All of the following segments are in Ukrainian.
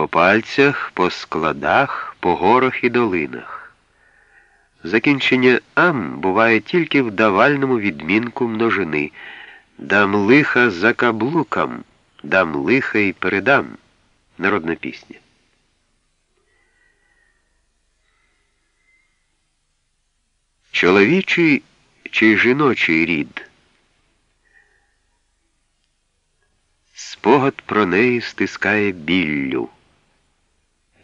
по пальцях, по складах, по горах і долинах. Закінчення ам буває тільки в давальному відмінку множини. Дам лиха за каблукам, дам лиха і передам. Народна пісня. Чоловічий чи жіночий рід. Спогад про неї стискає біллю.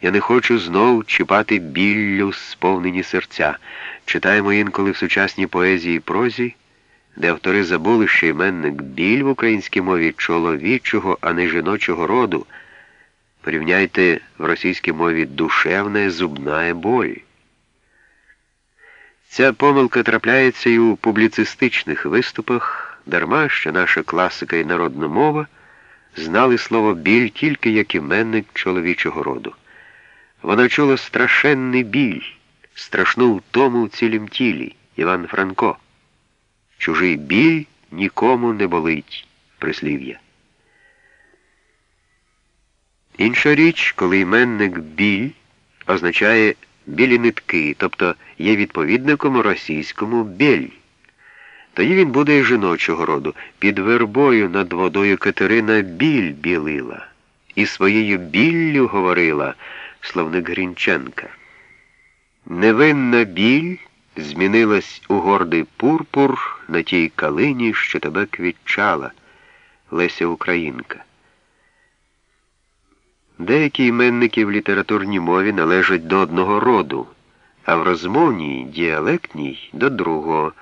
Я не хочу знов чіпати біллю сповнені серця. Читаємо інколи в сучасній поезії і прозі, де автори забули, що іменник біль в українській мові чоловічого, а не жіночого роду. Порівняйте в російській мові душевна зубна боль. Ця помилка трапляється і у публіцистичних виступах, дарма що наша класика і народна мова знали слово біль тільки як іменник чоловічого роду. Вона чула страшенний біль, страшну втому в цілім тілі Іван Франко. Чужий біль нікому не болить, прислів'я. Інша річ, коли іменник біль означає білі нитки, тобто є відповідником російському біль. Тоді він буде і жіночого роду. Під вербою над водою Катерина біль білила і своєю біллю говорила словник Грінченка. Невинна біль змінилась у гордий пурпур на тій калині, що тебе квітчала, Леся Українка. Деякі іменники в літературній мові належать до одного роду, а в розмовній, діалектній до другого.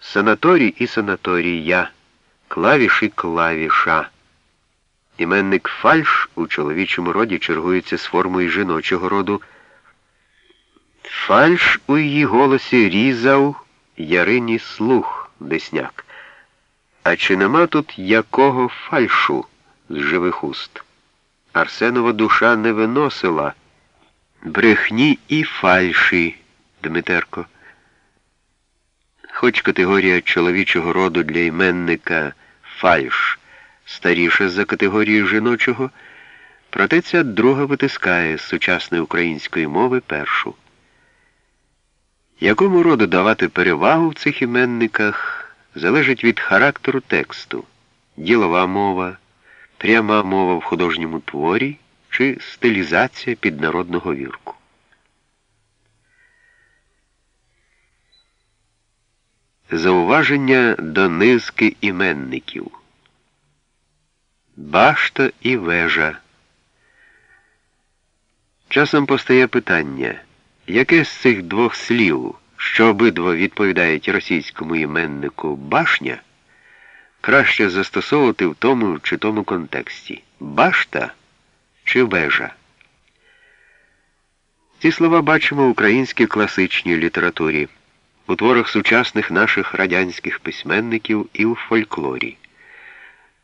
Санаторій і санаторія, клавіш і клавіша. Іменник фальш у чоловічому роді чергується з формою жіночого роду. Фальш у її голосі різав Ярині слух Десняк. А чи нема тут якого фальшу з живих уст? Арсенова душа не виносила брехні і фальші, Дмитерко. Хоч категорія чоловічого роду для іменника фальш старіша за категорію жіночого, проте ця друга витискає з сучасної української мови першу. Якому роду давати перевагу в цих іменниках залежить від характеру тексту, ділова мова, пряма мова в художньому творі чи стилізація під народного вірку. Зауваження до низки іменників. Башта і вежа. Часом постає питання, яке з цих двох слів, що обидва відповідають російському іменнику башня, краще застосовувати в тому чи тому контексті башта чи вежа. Ці слова бачимо в українській класичній літературі у творах сучасних наших радянських письменників і у фольклорі.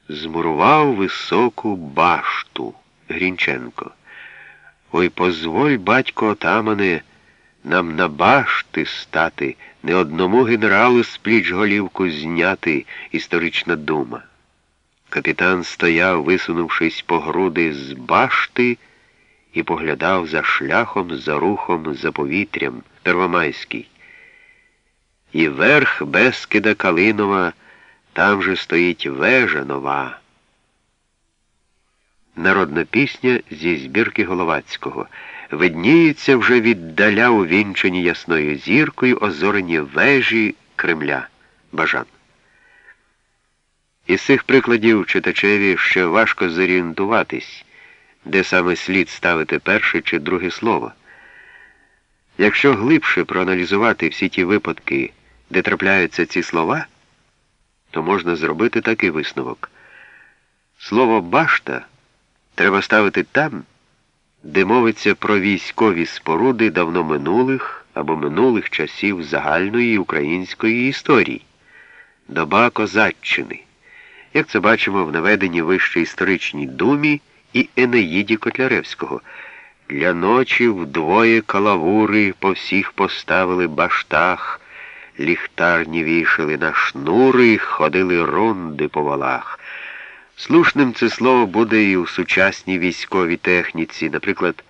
Змурував високу башту Грінченко. Ой, позволь, батько отамане, нам на башти стати, не одному генералу з пліч голівку зняти історична дума. Капітан стояв, висунувшись по груди з башти, і поглядав за шляхом, за рухом, за повітрям Первомайський. І верх Бескида Калинова, там же стоїть вежа нова. Народна пісня зі збірки Головацького. Видніються вже віддаля увінчені ясною зіркою озорені вежі Кремля. Бажан. Із цих прикладів читачеві ще важко зорієнтуватись, де саме слід ставити перше чи друге слово. Якщо глибше проаналізувати всі ті випадки, де трапляються ці слова, то можна зробити такий висновок. Слово башта треба ставити там, де мовиться про військові споруди давно минулих або минулих часів загальної української історії, доба Козаччини, як це бачимо в наведенні вище історичній думі і Енеїді Котляревського. Для ночі вдвоє калавури по всіх поставили баштах, ліхтарні вішали на шнури, ходили рунди по валах. Слушним це слово буде і у сучасній військовій техніці, наприклад,